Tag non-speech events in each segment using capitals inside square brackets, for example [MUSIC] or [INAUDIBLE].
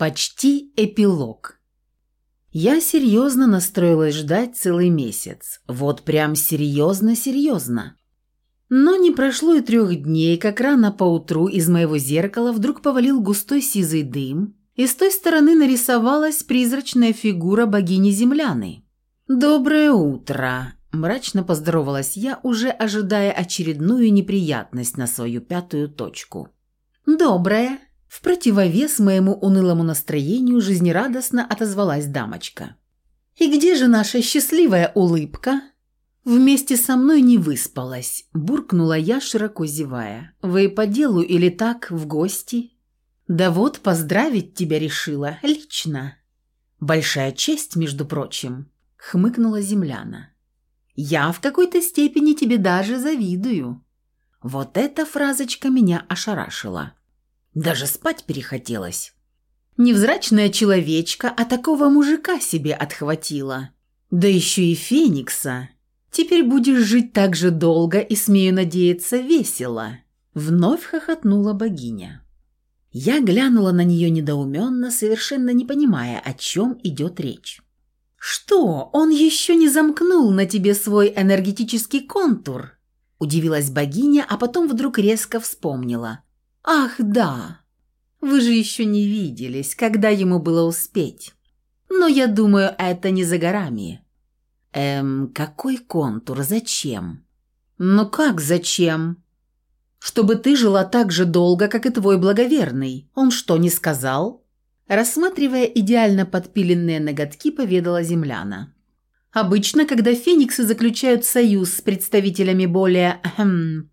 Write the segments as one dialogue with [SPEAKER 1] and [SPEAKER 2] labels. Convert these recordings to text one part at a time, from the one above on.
[SPEAKER 1] Почти эпилог. Я серьезно настроилась ждать целый месяц. Вот прям серьезно-серьезно. Но не прошло и трех дней, как рано поутру из моего зеркала вдруг повалил густой сизый дым, и с той стороны нарисовалась призрачная фигура богини-земляны. «Доброе утро!» – мрачно поздоровалась я, уже ожидая очередную неприятность на свою пятую точку. «Доброе!» В противовес моему унылому настроению жизнерадостно отозвалась дамочка. «И где же наша счастливая улыбка?» «Вместе со мной не выспалась», – буркнула я, широко зевая. «Вы по делу или так, в гости?» «Да вот, поздравить тебя решила, лично». «Большая честь, между прочим», – хмыкнула земляна. «Я в какой-то степени тебе даже завидую». Вот эта фразочка меня ошарашила. Даже спать перехотелось. Невзрачная человечка, а такого мужика себе отхватила. Да еще и Феникса. Теперь будешь жить так же долго и, смею надеяться, весело. Вновь хохотнула богиня. Я глянула на нее недоуменно, совершенно не понимая, о чем идет речь. «Что, он еще не замкнул на тебе свой энергетический контур?» Удивилась богиня, а потом вдруг резко вспомнила. «Ах, да! Вы же еще не виделись, когда ему было успеть. Но я думаю, это не за горами». «Эм, какой контур? Зачем?» «Ну как зачем?» «Чтобы ты жила так же долго, как и твой благоверный. Он что, не сказал?» Рассматривая идеально подпиленные ноготки, поведала земляна. «Обычно, когда фениксы заключают союз с представителями более... [CLEARS THROAT] Эм,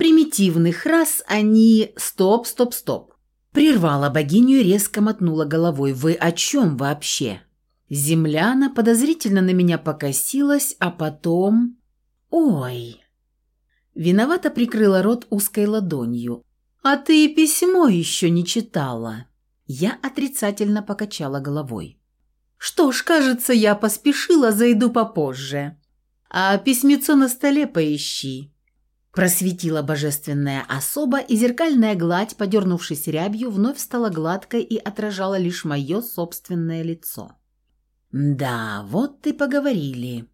[SPEAKER 1] примитивных рас они... Стоп, стоп, стоп. Прервала богиню и резко мотнула головой. «Вы о чем вообще?» Земляна подозрительно на меня покосилась, а потом... «Ой!» Виновато прикрыла рот узкой ладонью. «А ты и письмо еще не читала!» Я отрицательно покачала головой. «Что ж, кажется, я поспешила, зайду попозже. А письмецо на столе поищи. Просветила божественная особа, и зеркальная гладь, подернувшись рябью, вновь стала гладкой и отражала лишь мое собственное лицо. «Да, вот и поговорили».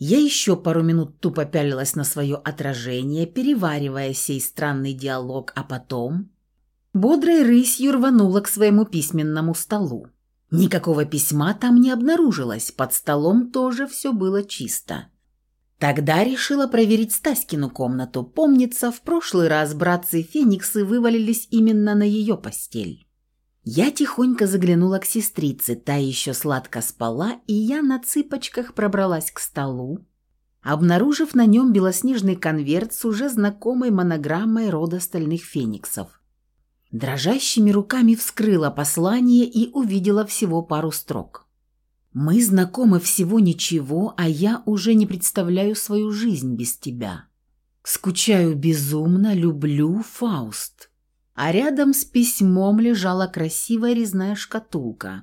[SPEAKER 1] Я еще пару минут тупо пялилась на свое отражение, переваривая сей странный диалог, а потом... Бодрой рысью рванула к своему письменному столу. Никакого письма там не обнаружилось, под столом тоже все было чисто. Тогда решила проверить Стаськину комнату. Помнится, в прошлый раз братцы-фениксы вывалились именно на ее постель. Я тихонько заглянула к сестрице, та еще сладко спала, и я на цыпочках пробралась к столу, обнаружив на нем белоснежный конверт с уже знакомой монограммой рода стальных фениксов. Дрожащими руками вскрыла послание и увидела всего пару строк. Мы знакомы всего ничего, а я уже не представляю свою жизнь без тебя. Скучаю безумно, люблю Фауст. А рядом с письмом лежала красивая резная шкатулка,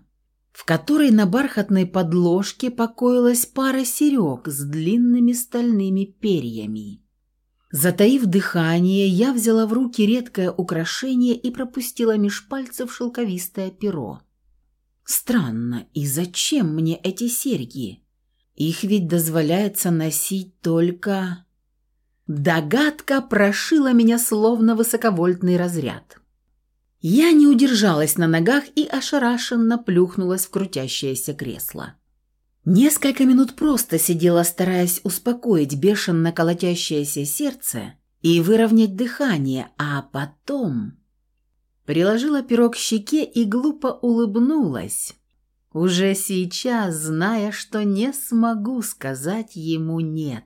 [SPEAKER 1] в которой на бархатной подложке покоилась пара серег с длинными стальными перьями. Затаив дыхание, я взяла в руки редкое украшение и пропустила меж пальцев шелковистое перо. Странно, и зачем мне эти серьги? Их ведь дозволяется носить только... Догадка прошила меня словно высоковольтный разряд. Я не удержалась на ногах и ошарашенно плюхнулась в крутящееся кресло. Несколько минут просто сидела, стараясь успокоить бешено колотящееся сердце и выровнять дыхание, а потом приложила перо к щеке и глупо улыбнулась, уже сейчас зная, что не смогу сказать ему «нет».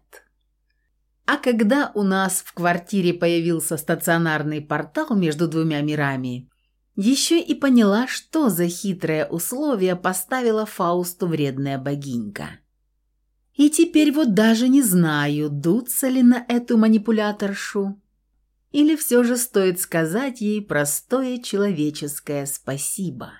[SPEAKER 1] А когда у нас в квартире появился стационарный портал между двумя мирами, еще и поняла, что за хитрое условие поставила Фаусту вредная богинька. И теперь вот даже не знаю, дуться ли на эту манипуляторшу, или все же стоит сказать ей простое человеческое спасибо?